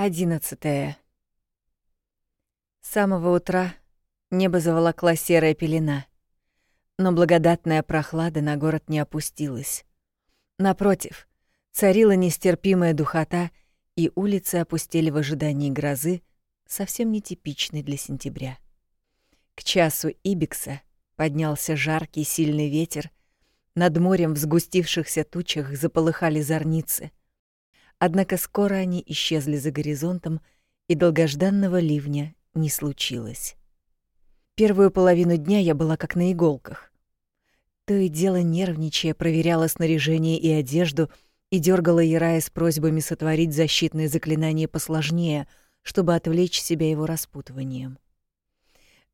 Одиннадцатое. С самого утра небо заволокла серая пелена, но благодатная прохлада на город не опустилась. Напротив, царила нестерпимая духота, и улицы опустели в ожидании грозы, совсем нетипичной для сентября. К часу Ибикса поднялся жаркий сильный ветер, над морем в сгустившихся тучах заполыхали зорницы — Однако скоро они исчезли за горизонтом, и долгожданного ливня не случилось. Первую половину дня я была как на иголках. То и дело нервничая, проверяла снаряжение и одежду и дергала Ярая с просьбами сотворить защитные заклинания посложнее, чтобы отвлечь себя его распутыванием.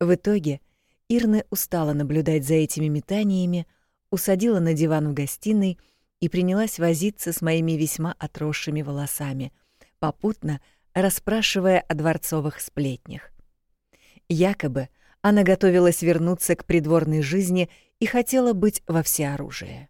В итоге Ирна устала наблюдать за этими метаниями, усадила на диван в гостиной — и принялась возиться с моими весьма отросшими волосами, попутно расспрашивая о дворцовых сплетнях. Якобы она готовилась вернуться к придворной жизни и хотела быть во всеоружии.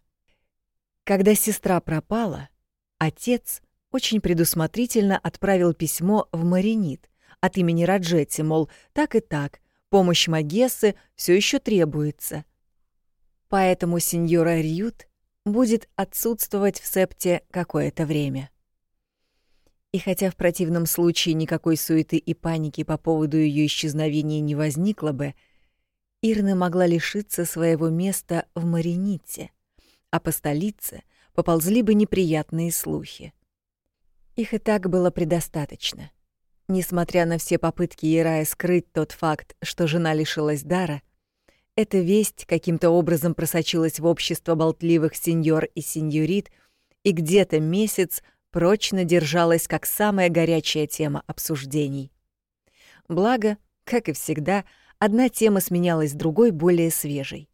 Когда сестра пропала, отец очень предусмотрительно отправил письмо в Маринит от имени Раджетти, мол, так и так, помощь Магессы все еще требуется. Поэтому сеньора Рьют будет отсутствовать в септе какое-то время. И хотя в противном случае никакой суеты и паники по поводу ее исчезновения не возникло бы, Ирна могла лишиться своего места в Марините, а по столице поползли бы неприятные слухи. Их и так было предостаточно. Несмотря на все попытки Ирая скрыть тот факт, что жена лишилась дара, эта весть каким-то образом просочилась в общество болтливых сеньор и сеньорит, и где-то месяц прочно держалась как самая горячая тема обсуждений. Благо, как и всегда, одна тема сменялась другой, более свежей.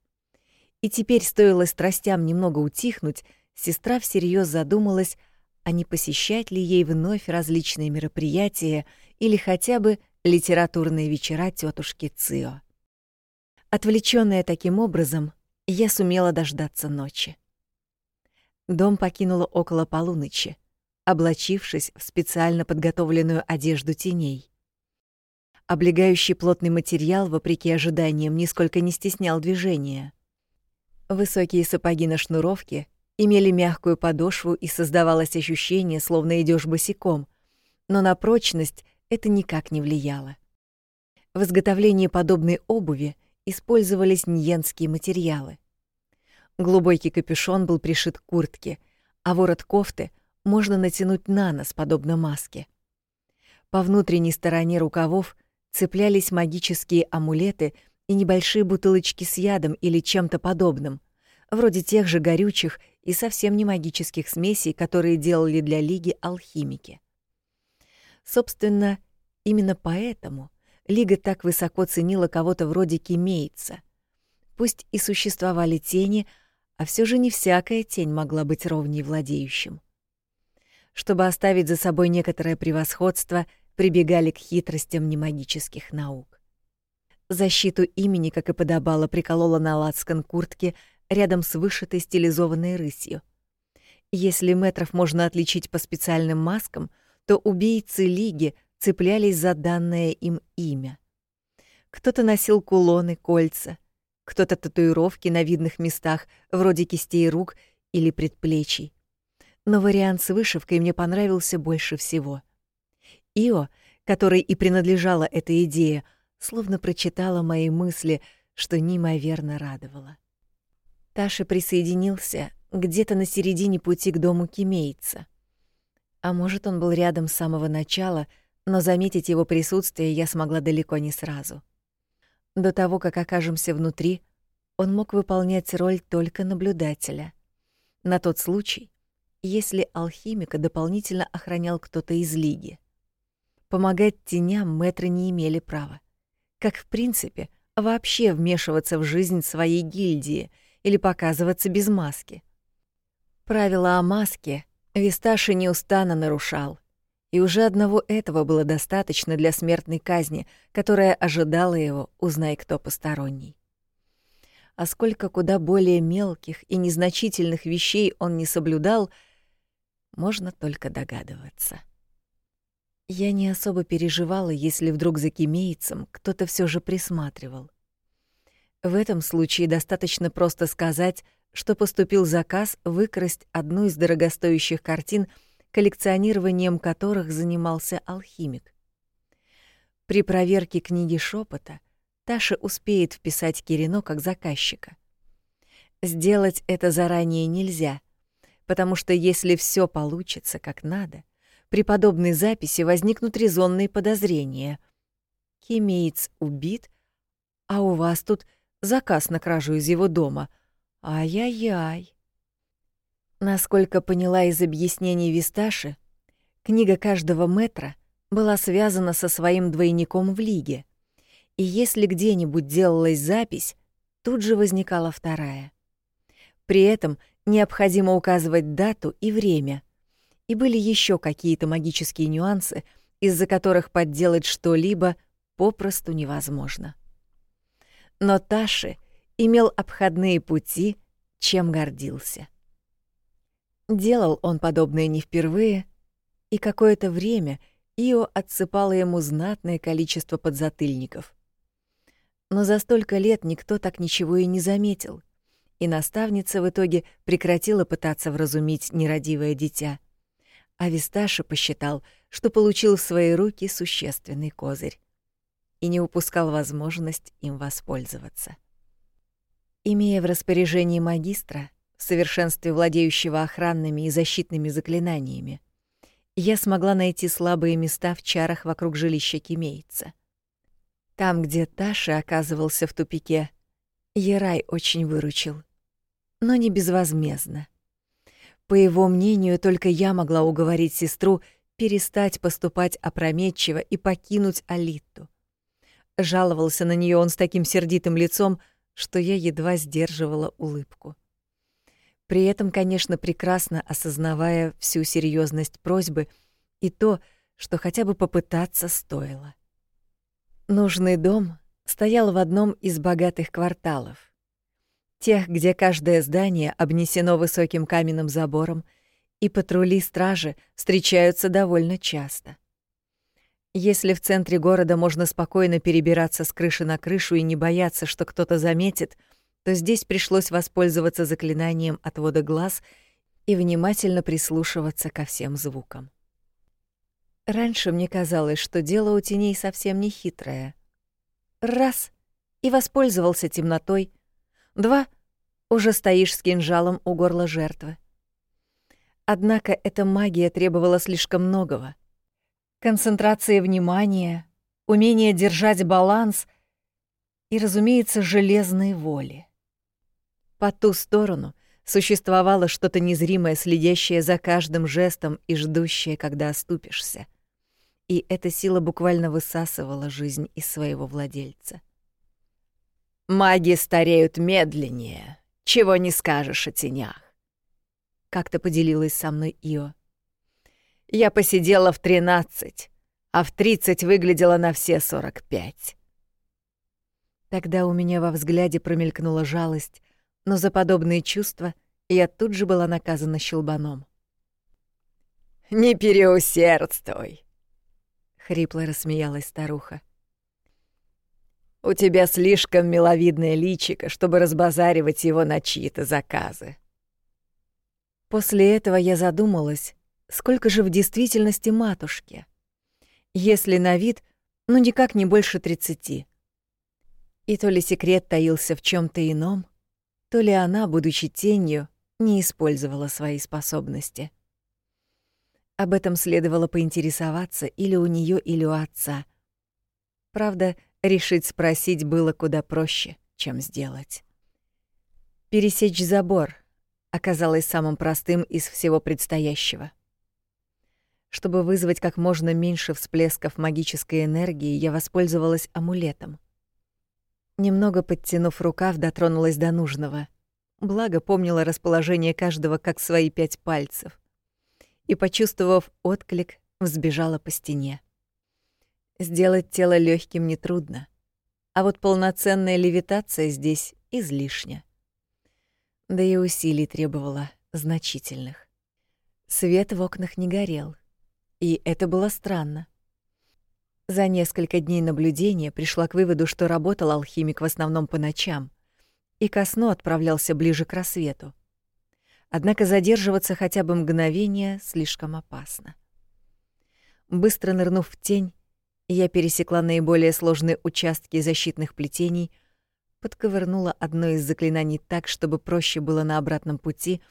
И теперь стоило страстям немного утихнуть, сестра всерьез задумалась, а не посещать ли ей вновь различные мероприятия или хотя бы литературные вечера тетушки Цио. Отвлечённая таким образом, я сумела дождаться ночи. Дом покинула около полуночи, облачившись в специально подготовленную одежду теней. Облегающий плотный материал, вопреки ожиданиям, нисколько не стеснял движения. Высокие сапоги на шнуровке имели мягкую подошву и создавалось ощущение, словно идёшь босиком, но на прочность это никак не влияло. В изготовлении подобной обуви использовались ньенские материалы. Глубокий капюшон был пришит к куртке, а ворот кофты можно натянуть на нос, подобно маске. По внутренней стороне рукавов цеплялись магические амулеты и небольшие бутылочки с ядом или чем-то подобным, вроде тех же горючих и совсем не магических смесей, которые делали для Лиги алхимики. Собственно, именно поэтому — Лига так высоко ценила кого-то вроде Кимейца. Пусть и существовали тени, а все же не всякая тень могла быть ровней владеющим. Чтобы оставить за собой некоторое превосходство, прибегали к хитростям немагических наук. Защиту имени, как и подобало, приколола на лацкан куртки рядом с вышитой стилизованной рысью. Если метров можно отличить по специальным маскам, то убийцы Лиги цеплялись за данное им имя. Кто-то носил кулоны, кольца, кто-то татуировки на видных местах, вроде кистей рук или предплечий. Но вариант с вышивкой мне понравился больше всего. Ио, которой и принадлежала эта идея, словно прочитала мои мысли, что неимоверно радовало. Таша присоединился где-то на середине пути к дому Кимейца. А может, он был рядом с самого начала — но заметить его присутствие я смогла далеко не сразу. До того, как окажемся внутри, он мог выполнять роль только наблюдателя. На тот случай, если алхимика дополнительно охранял кто-то из лиги. Помогать теням мэтры не имели права. Как в принципе, вообще вмешиваться в жизнь своей гильдии или показываться без маски. Правила о маске Висташи неустанно нарушал, и уже одного этого было достаточно для смертной казни, которая ожидала его, узнай кто посторонний. А сколько куда более мелких и незначительных вещей он не соблюдал, можно только догадываться. Я не особо переживала, если вдруг за кемейцем кто-то все же присматривал. В этом случае достаточно просто сказать, что поступил заказ выкрасть одну из дорогостоящих картин, коллекционированием которых занимался алхимик. При проверке книги шепота Таша успеет вписать Кирино как заказчика. Сделать это заранее нельзя, потому что если все получится как надо, при подобной записи возникнут резонные подозрения. Кимеец убит, а у вас тут заказ на кражу из его дома — Ай-яй-яй. Насколько поняла из объяснений Висташи, книга каждого метра была связана со своим двойником в лиге, и если где-нибудь делалась запись, тут же возникала вторая. При этом необходимо указывать дату и время, и были еще какие-то магические нюансы, из-за которых подделать что-либо попросту невозможно. Но Таши — имел обходные пути, чем гордился. Делал он подобное не впервые, и какое-то время Ио отсыпала ему знатное количество подзатыльников. Но за столько лет никто так ничего и не заметил, и наставница в итоге прекратила пытаться вразумить нерадивое дитя. А Висташа посчитал, что получил в свои руки существенный козырь и не упускал возможность им воспользоваться. Имея в распоряжении магистра, в совершенстве владеющего охранными и защитными заклинаниями, я смогла найти слабые места в чарах вокруг жилища Кимейца. Там, где Таша оказывался в тупике, Ерай очень выручил, но не безвозмездно. По его мнению, только я могла уговорить сестру перестать поступать опрометчиво и покинуть Алитту. Жаловался на нее он с таким сердитым лицом, что я едва сдерживала улыбку. При этом, конечно, прекрасно осознавая всю серьезность просьбы и то, что хотя бы попытаться стоило. Нужный дом стоял в одном из богатых кварталов. Тех, где каждое здание обнесено высоким каменным забором, и патрули стражи встречаются довольно часто. Если в центре города можно спокойно перебираться с крыши на крышу и не бояться, что кто-то заметит, то здесь пришлось воспользоваться заклинанием отвода глаз и внимательно прислушиваться ко всем звукам. Раньше мне казалось, что дело у теней совсем не хитрое. Раз — и воспользовался темнотой. Два — уже стоишь с кинжалом у горла жертвы. Однако эта магия требовала слишком многого — концентрации внимания, умение держать баланс и, разумеется, железной воли. По ту сторону существовало что-то незримое, следящее за каждым жестом и ждущее, когда оступишься. И эта сила буквально высасывала жизнь из своего владельца. «Маги стареют медленнее, чего не скажешь о тенях», — как-то поделилась со мной Ио. Я посидела в 13, а в 30 выглядела на все 45. Тогда у меня во взгляде промелькнула жалость, но за подобные чувства я тут же была наказана щелбаном. «Не переусердствуй!» — хрипло рассмеялась старуха. «У тебя слишком миловидное личико, чтобы разбазаривать его на чьи-то заказы». После этого я задумалась, сколько же в действительности матушке? Если на вид, ну никак не больше тридцати. И то ли секрет таился в чем то ином, то ли она, будучи тенью, не использовала свои способности. Об этом следовало поинтересоваться или у нее, или у отца. Правда, решить спросить было куда проще, чем сделать. Пересечь забор оказалось самым простым из всего предстоящего — чтобы вызвать как можно меньше всплесков магической энергии, я воспользовалась амулетом. Немного подтянув рукав, дотронулась до нужного. Благо помнила расположение каждого как свои пять пальцев. И, почувствовав отклик, взбежала по стене. Сделать тело легким нетрудно, а вот полноценная левитация здесь излишня. Да и усилий требовала значительных. Свет в окнах не горел. И это было странно. За несколько дней наблюдения пришла к выводу, что работал алхимик в основном по ночам и ко сну отправлялся ближе к рассвету. Однако задерживаться хотя бы мгновение слишком опасно. Быстро нырнув в тень, я пересекла наиболее сложные участки защитных плетений, подковырнула одно из заклинаний так, чтобы проще было на обратном пути,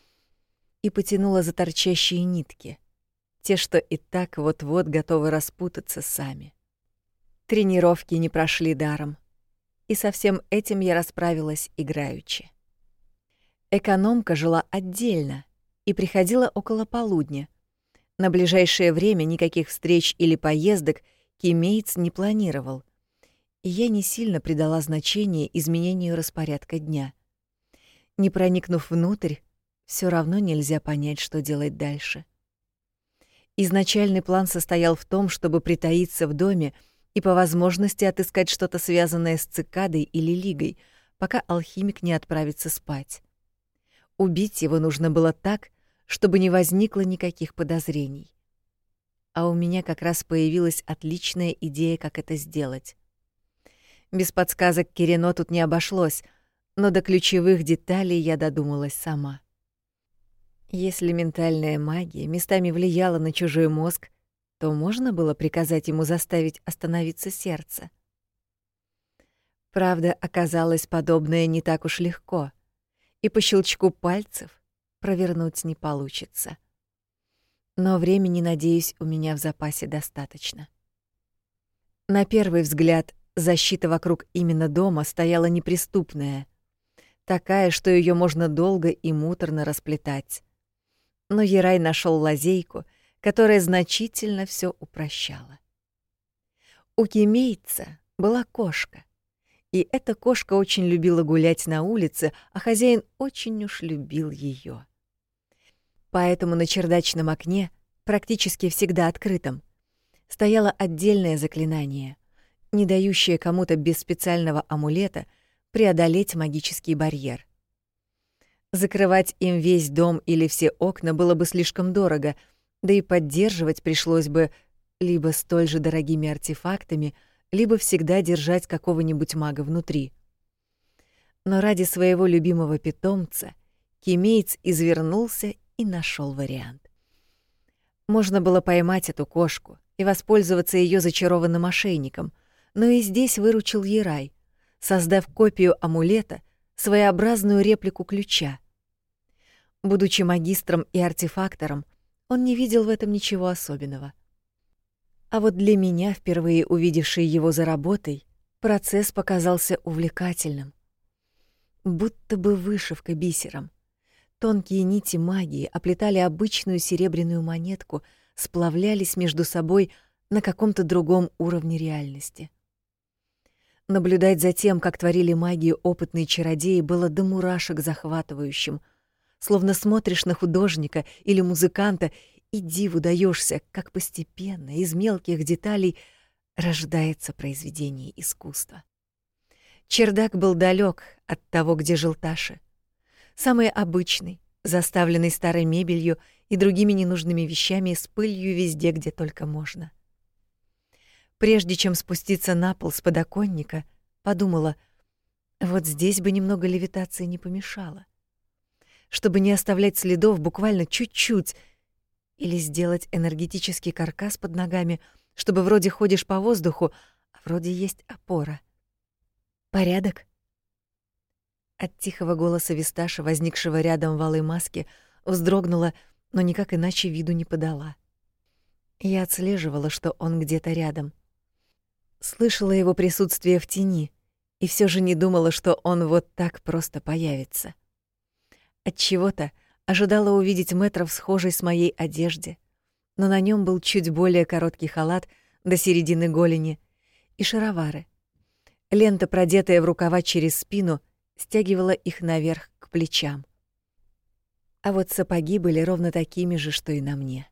и потянула за торчащие нитки, те, что и так вот-вот готовы распутаться сами. Тренировки не прошли даром, и со всем этим я расправилась играючи. Экономка жила отдельно и приходила около полудня — на ближайшее время никаких встреч или поездок Кимейтс не планировал, и я не сильно придала значение изменению распорядка дня. Не проникнув внутрь, все равно нельзя понять, что делать дальше. Изначальный план состоял в том, чтобы притаиться в доме и по возможности отыскать что-то связанное с цикадой или лигой, пока алхимик не отправится спать. Убить его нужно было так, чтобы не возникло никаких подозрений. А у меня как раз появилась отличная идея, как это сделать. Без подсказок Кирино тут не обошлось, но до ключевых деталей я додумалась сама. Если ментальная магия местами влияла на чужой мозг, то можно было приказать ему заставить остановиться сердце. Правда, оказалось подобное не так уж легко, и по щелчку пальцев провернуть не получится. Но времени, надеюсь, у меня в запасе достаточно. На первый взгляд, защита вокруг именно дома стояла неприступная, такая, что ее можно долго и муторно расплетать. Но Ерай нашел лазейку, которая значительно все упрощала. У кемейца была кошка, и эта кошка очень любила гулять на улице, а хозяин очень уж любил ее. Поэтому на чердачном окне, практически всегда открытом, стояло отдельное заклинание, не дающее кому-то без специального амулета преодолеть магический барьер. Закрывать им весь дом или все окна было бы слишком дорого, да и поддерживать пришлось бы либо столь же дорогими артефактами, либо всегда держать какого-нибудь мага внутри. Но ради своего любимого питомца Кимейц извернулся и нашел вариант. Можно было поймать эту кошку и воспользоваться ее зачарованным ошейником, но и здесь выручил Ерай, создав копию амулета, своеобразную реплику ключа. Будучи магистром и артефактором, он не видел в этом ничего особенного. А вот для меня, впервые увидевшей его за работой, процесс показался увлекательным. Будто бы вышивка бисером — Тонкие нити магии оплетали обычную серебряную монетку, сплавлялись между собой на каком-то другом уровне реальности. Наблюдать за тем, как творили магию опытные чародеи, было до мурашек захватывающим. Словно смотришь на художника или музыканта и диву даешься, как постепенно из мелких деталей рождается произведение искусства. Чердак был далек от того, где жил Таша самый обычный, заставленный старой мебелью и другими ненужными вещами с пылью везде, где только можно. Прежде чем спуститься на пол с подоконника, подумала, вот здесь бы немного левитации не помешало. Чтобы не оставлять следов буквально чуть-чуть, или сделать энергетический каркас под ногами, чтобы вроде ходишь по воздуху, а вроде есть опора. Порядок? От тихого голоса Висташа, возникшего рядом в алой маске, вздрогнула, но никак иначе виду не подала. Я отслеживала, что он где-то рядом. Слышала его присутствие в тени и все же не думала, что он вот так просто появится. От чего-то ожидала увидеть метра в схожей с моей одежде, но на нем был чуть более короткий халат до середины голени и шаровары. Лента, продетая в рукава через спину, стягивала их наверх к плечам. А вот сапоги были ровно такими же, что и на мне.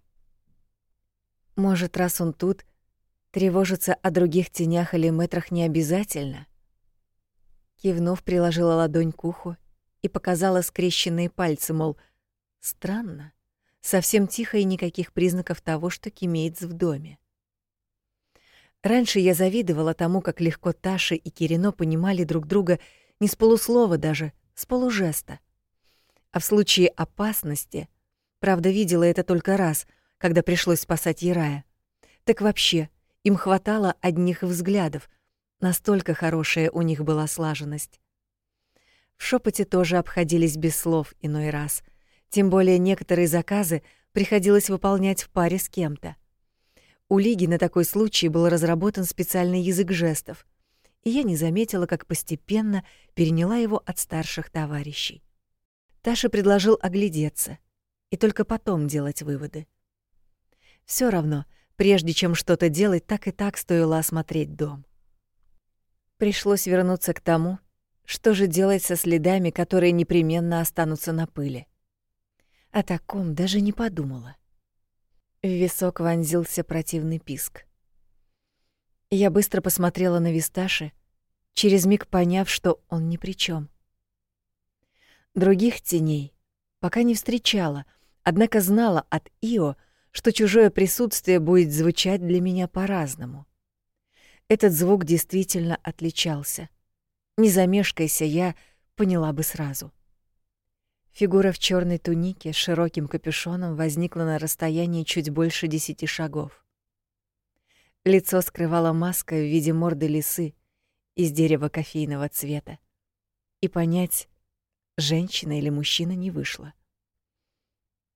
Может, раз он тут, тревожиться о других тенях или метрах не обязательно? Кивнув, приложила ладонь к уху и показала скрещенные пальцы, мол, странно, совсем тихо и никаких признаков того, что Кимейтс в доме. Раньше я завидовала тому, как легко Таша и Кирино понимали друг друга не с полуслова даже, с полужеста. А в случае опасности, правда, видела это только раз, когда пришлось спасать Ярая. Так вообще, им хватало одних взглядов, настолько хорошая у них была слаженность. В шепоте тоже обходились без слов иной раз, тем более некоторые заказы приходилось выполнять в паре с кем-то. У Лиги на такой случай был разработан специальный язык жестов, и я не заметила, как постепенно переняла его от старших товарищей. Таша предложил оглядеться и только потом делать выводы. Все равно, прежде чем что-то делать, так и так стоило осмотреть дом. Пришлось вернуться к тому, что же делать со следами, которые непременно останутся на пыли. О таком даже не подумала. В висок вонзился противный писк. Я быстро посмотрела на Висташи, через миг поняв, что он ни при чем. Других теней пока не встречала, однако знала от Ио, что чужое присутствие будет звучать для меня по-разному. Этот звук действительно отличался. Не замешкайся, я поняла бы сразу. Фигура в черной тунике с широким капюшоном возникла на расстоянии чуть больше десяти шагов. Лицо скрывала маска в виде морды лисы из дерева кофейного цвета. И понять, женщина или мужчина, не вышло.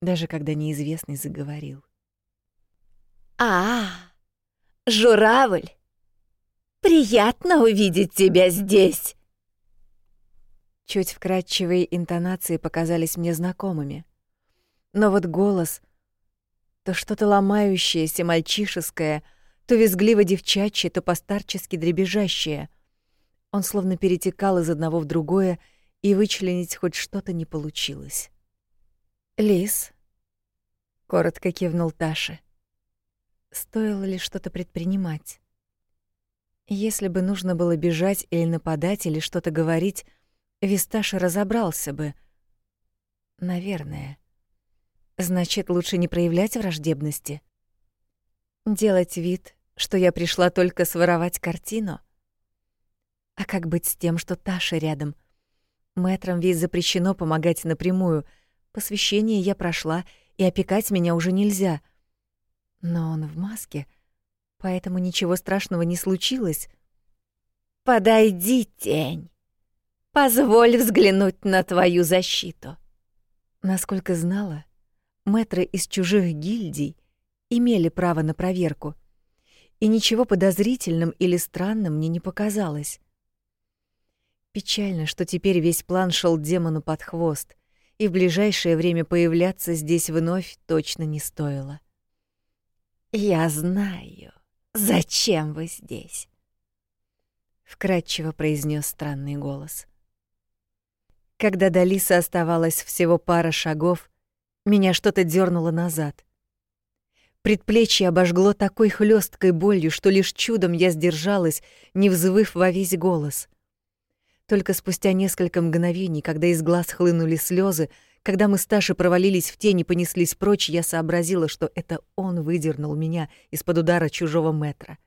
Даже когда неизвестный заговорил. «А, журавль! Приятно увидеть тебя здесь!» Чуть вкрадчивые интонации показались мне знакомыми. Но вот голос — то что-то ломающееся, мальчишеское, то визгливо девчачье, то постарчески дребезжащее. Он словно перетекал из одного в другое, и вычленить хоть что-то не получилось. «Лис», — коротко кивнул Таша. Стоило ли что-то предпринимать? Если бы нужно было бежать или нападать, или что-то говорить, Висташ разобрался бы. Наверное. Значит, лучше не проявлять враждебности. Делать вид, что я пришла только своровать картину. А как быть с тем, что Таша рядом? Мэтрам ведь запрещено помогать напрямую. Посвящение я прошла, и опекать меня уже нельзя. Но он в маске, поэтому ничего страшного не случилось. «Подойди, тень!» Позволь взглянуть на твою защиту. Насколько знала, мэтры из чужих гильдий имели право на проверку, и ничего подозрительным или странным мне не показалось. Печально, что теперь весь план шел демону под хвост, и в ближайшее время появляться здесь вновь точно не стоило. «Я знаю, зачем вы здесь», — вкратчиво произнес странный голос. Когда до Лисы оставалось всего пара шагов, меня что-то дернуло назад. Предплечье обожгло такой хлесткой болью, что лишь чудом я сдержалась, не взвыв во весь голос. Только спустя несколько мгновений, когда из глаз хлынули слезы, когда мы с Ташей провалились в тень и понеслись прочь, я сообразила, что это он выдернул меня из-под удара чужого метра.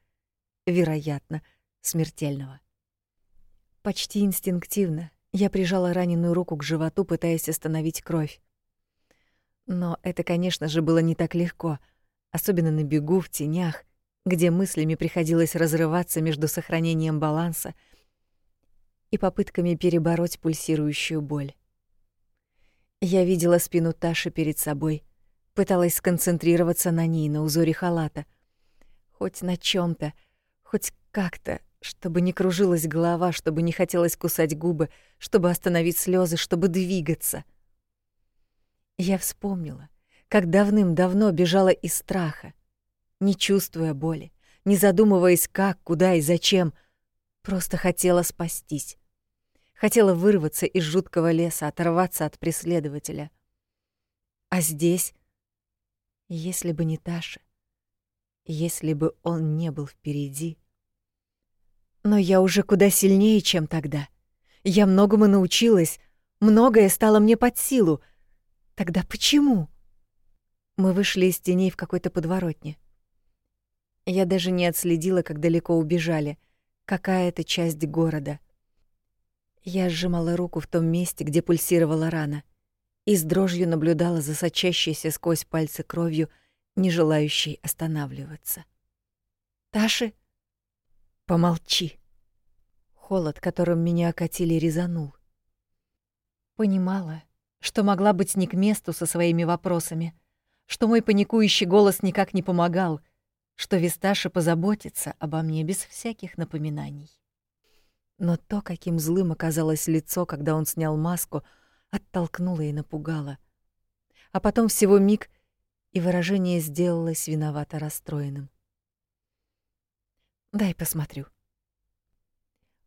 Вероятно, смертельного. Почти инстинктивно, я прижала раненую руку к животу, пытаясь остановить кровь. Но это, конечно же, было не так легко, особенно на бегу в тенях, где мыслями приходилось разрываться между сохранением баланса и попытками перебороть пульсирующую боль. Я видела спину Таши перед собой, пыталась сконцентрироваться на ней, на узоре халата. Хоть на чем то хоть как-то чтобы не кружилась голова, чтобы не хотелось кусать губы, чтобы остановить слезы, чтобы двигаться. Я вспомнила, как давным-давно бежала из страха, не чувствуя боли, не задумываясь как, куда и зачем, просто хотела спастись. Хотела вырваться из жуткого леса, оторваться от преследователя. А здесь, если бы не Таша, если бы он не был впереди, но я уже куда сильнее, чем тогда. Я многому научилась, многое стало мне под силу. Тогда почему? Мы вышли из теней в какой-то подворотне. Я даже не отследила, как далеко убежали, какая это часть города. Я сжимала руку в том месте, где пульсировала рана, и с дрожью наблюдала за сочащейся сквозь пальцы кровью, не желающей останавливаться. «Таши?» «Помолчи!» Холод, которым меня окатили, резанул. Понимала, что могла быть не к месту со своими вопросами, что мой паникующий голос никак не помогал, что Висташа позаботится обо мне без всяких напоминаний. Но то, каким злым оказалось лицо, когда он снял маску, оттолкнуло и напугало. А потом всего миг, и выражение сделалось виновато расстроенным. «Дай посмотрю».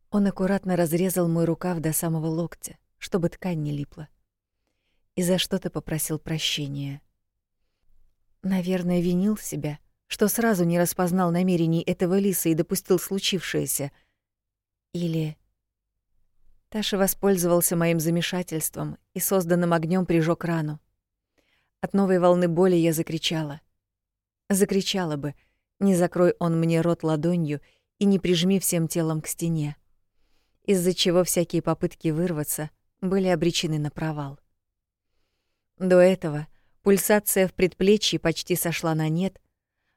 Он аккуратно разрезал мой рукав до самого локтя, чтобы ткань не липла. И за что-то попросил прощения. Наверное, винил себя, что сразу не распознал намерений этого лиса и допустил случившееся — или... Таша воспользовался моим замешательством и созданным огнем прижег рану. От новой волны боли я закричала. Закричала бы, не закрой он мне рот ладонью и не прижми всем телом к стене, из-за чего всякие попытки вырваться были обречены на провал. До этого пульсация в предплечье почти сошла на нет,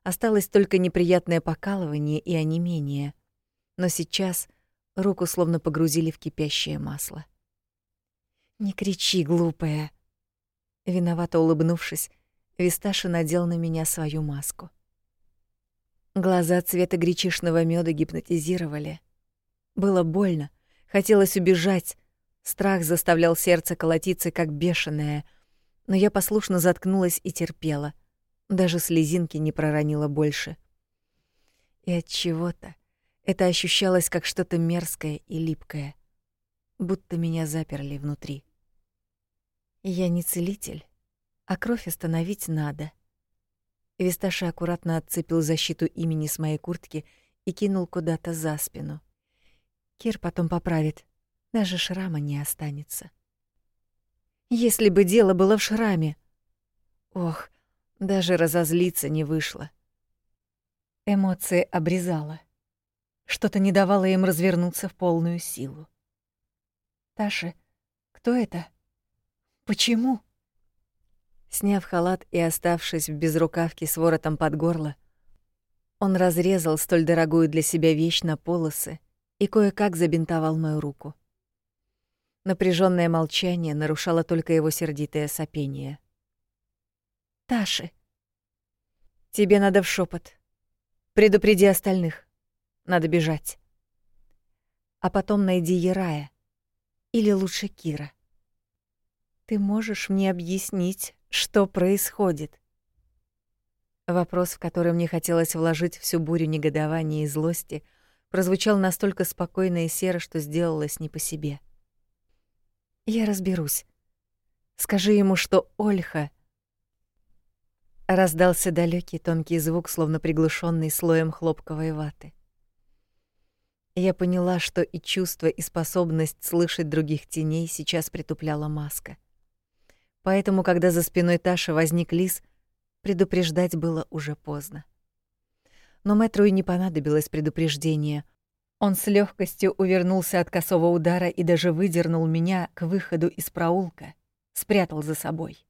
осталось только неприятное покалывание и онемение. Но сейчас — Руку словно погрузили в кипящее масло. «Не кричи, глупая!» Виновато улыбнувшись, Висташа надел на меня свою маску. Глаза цвета гречишного меда гипнотизировали. Было больно, хотелось убежать. Страх заставлял сердце колотиться как бешеное, но я послушно заткнулась и терпела. Даже слезинки не проронила больше. И от чего-то это ощущалось как что-то мерзкое и липкое, будто меня заперли внутри. Я не целитель, а кровь остановить надо. Висташа аккуратно отцепил защиту имени с моей куртки и кинул куда-то за спину. Кир потом поправит, даже шрама не останется. Если бы дело было в шраме. Ох, даже разозлиться не вышло. Эмоции обрезала. Что-то не давало им развернуться в полную силу. «Таша, кто это? Почему?» Сняв халат и оставшись в безрукавке с воротом под горло, он разрезал столь дорогую для себя вещь на полосы и кое-как забинтовал мою руку. Напряженное молчание нарушало только его сердитое сопение. «Таши, тебе надо в шепот. Предупреди остальных. Надо бежать. А потом найди Ярая. Или лучше Кира. Ты можешь мне объяснить, что происходит? Вопрос, в который мне хотелось вложить всю бурю негодования и злости, прозвучал настолько спокойно и серо, что сделалось не по себе. Я разберусь. Скажи ему, что Ольха Раздался далекий тонкий звук, словно приглушенный слоем хлопковой ваты. Я поняла, что и чувство, и способность слышать других теней сейчас притупляла маска. Поэтому, когда за спиной Таши возник лис, предупреждать было уже поздно. Но Мэтру и не понадобилось предупреждение. Он с легкостью увернулся от косого удара и даже выдернул меня к выходу из проулка, спрятал за собой.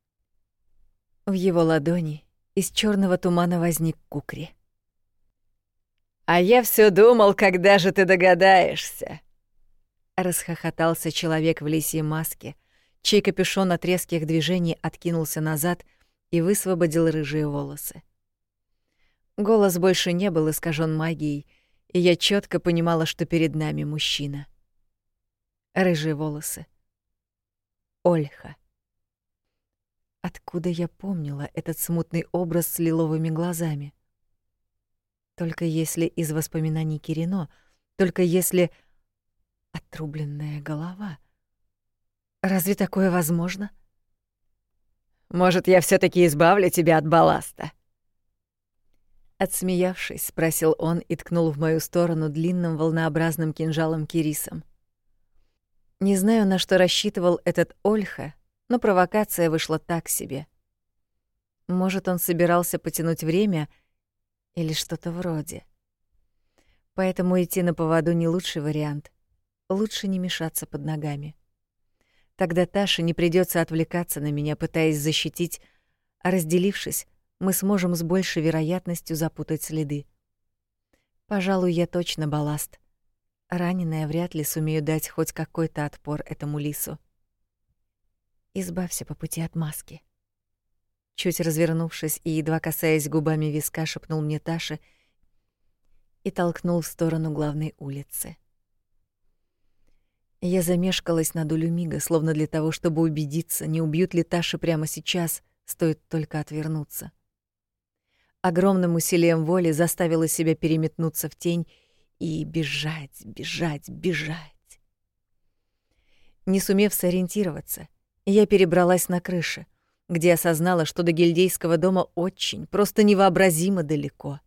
В его ладони из черного тумана возник кукри. А я все думал, когда же ты догадаешься. Расхохотался человек в лисьей маске, чей капюшон от резких движений откинулся назад и высвободил рыжие волосы. Голос больше не был искажен магией, и я четко понимала, что перед нами мужчина. Рыжие волосы. Ольха. Откуда я помнила этот смутный образ с лиловыми глазами? Только если из воспоминаний Кирино, только если отрубленная голова. Разве такое возможно? Может, я все таки избавлю тебя от балласта? Отсмеявшись, спросил он и ткнул в мою сторону длинным волнообразным кинжалом кирисом. Не знаю, на что рассчитывал этот Ольха, но провокация вышла так себе. Может, он собирался потянуть время — Или что-то вроде. Поэтому идти на поводу не лучший вариант. Лучше не мешаться под ногами. Тогда Таше не придется отвлекаться на меня, пытаясь защитить, а разделившись, мы сможем с большей вероятностью запутать следы. Пожалуй, я точно балласт. Раненая вряд ли сумею дать хоть какой-то отпор этому лису. Избавься по пути от маски. Чуть развернувшись и едва касаясь губами виска, шепнул мне Таша и толкнул в сторону главной улицы. Я замешкалась на долю мига, словно для того, чтобы убедиться, не убьют ли Таши прямо сейчас, стоит только отвернуться. Огромным усилием воли заставила себя переметнуться в тень и бежать, бежать, бежать. Не сумев сориентироваться, я перебралась на крышу, где осознала, что до гильдейского дома очень, просто невообразимо далеко.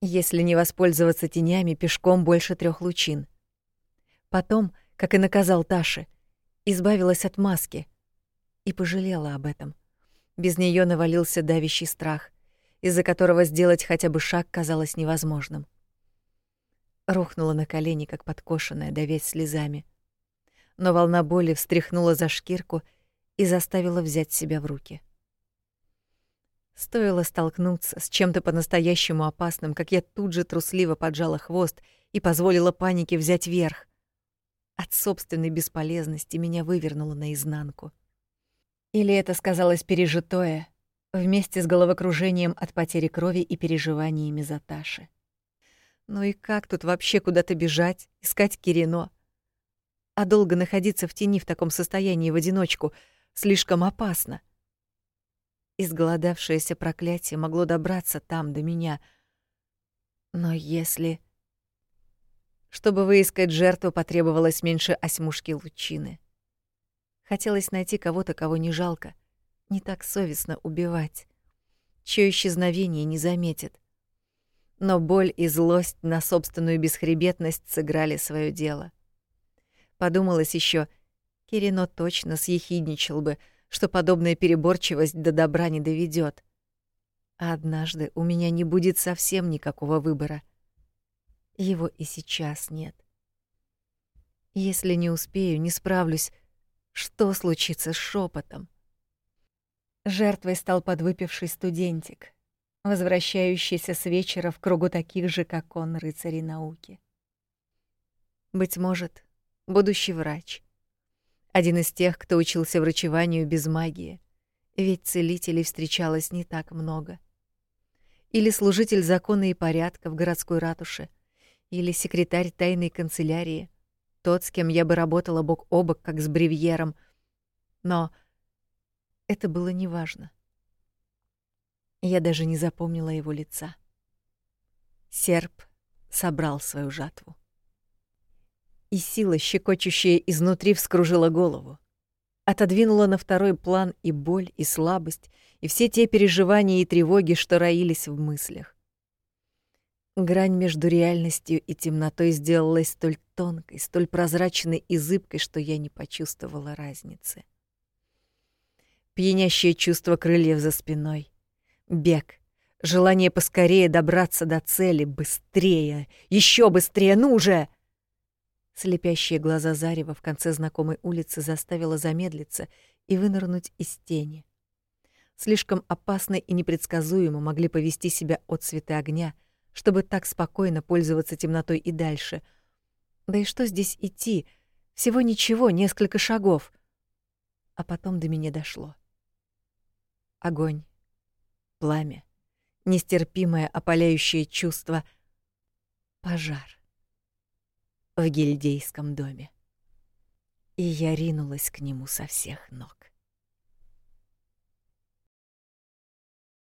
Если не воспользоваться тенями, пешком больше трех лучин. Потом, как и наказал Таши, избавилась от маски и пожалела об этом. Без нее навалился давящий страх, из-за которого сделать хотя бы шаг казалось невозможным. Рухнула на колени, как подкошенная, давясь слезами. Но волна боли встряхнула за шкирку и заставила взять себя в руки. Стоило столкнуться с чем-то по-настоящему опасным, как я тут же трусливо поджала хвост и позволила панике взять верх. От собственной бесполезности меня вывернуло наизнанку. Или это сказалось пережитое, вместе с головокружением от потери крови и переживаниями за Таши. Ну и как тут вообще куда-то бежать, искать Кирино? А долго находиться в тени в таком состоянии в одиночку слишком опасно. Изголодавшееся проклятие могло добраться там до меня. Но если... Чтобы выискать жертву, потребовалось меньше осьмушки лучины. Хотелось найти кого-то, кого не жалко, не так совестно убивать, чье исчезновение не заметит. Но боль и злость на собственную бесхребетность сыграли свое дело. Подумалось еще, Кирино точно съехидничал бы, что подобная переборчивость до добра не доведет. А однажды у меня не будет совсем никакого выбора — его и сейчас нет. Если не успею, не справлюсь, что случится с шепотом? Жертвой стал подвыпивший студентик, возвращающийся с вечера в кругу таких же, как он, рыцарей науки. Быть может, будущий врач. Один из тех, кто учился врачеванию без магии, ведь целителей встречалось не так много. Или служитель закона и порядка в городской ратуше — или секретарь тайной канцелярии, тот, с кем я бы работала бок о бок, как с бревьером. Но это было неважно. Я даже не запомнила его лица. Серп собрал свою жатву. И сила, щекочущая изнутри, вскружила голову. Отодвинула на второй план и боль, и слабость, и все те переживания и тревоги, что роились в мыслях. Грань между реальностью и темнотой сделалась столь тонкой, столь прозрачной и зыбкой, что я не почувствовала разницы. Пьянящее чувство крыльев за спиной. Бег. Желание поскорее добраться до цели. Быстрее! Еще быстрее! Ну же! Слепящие глаза Зарева в конце знакомой улицы заставило замедлиться и вынырнуть из тени. Слишком опасно и непредсказуемо могли повести себя от цветы огня — чтобы так спокойно пользоваться темнотой и дальше. Да и что здесь идти? Всего ничего, несколько шагов. А потом до меня дошло. Огонь, пламя, нестерпимое опаляющее чувство, пожар в гильдейском доме. И я ринулась к нему со всех ног.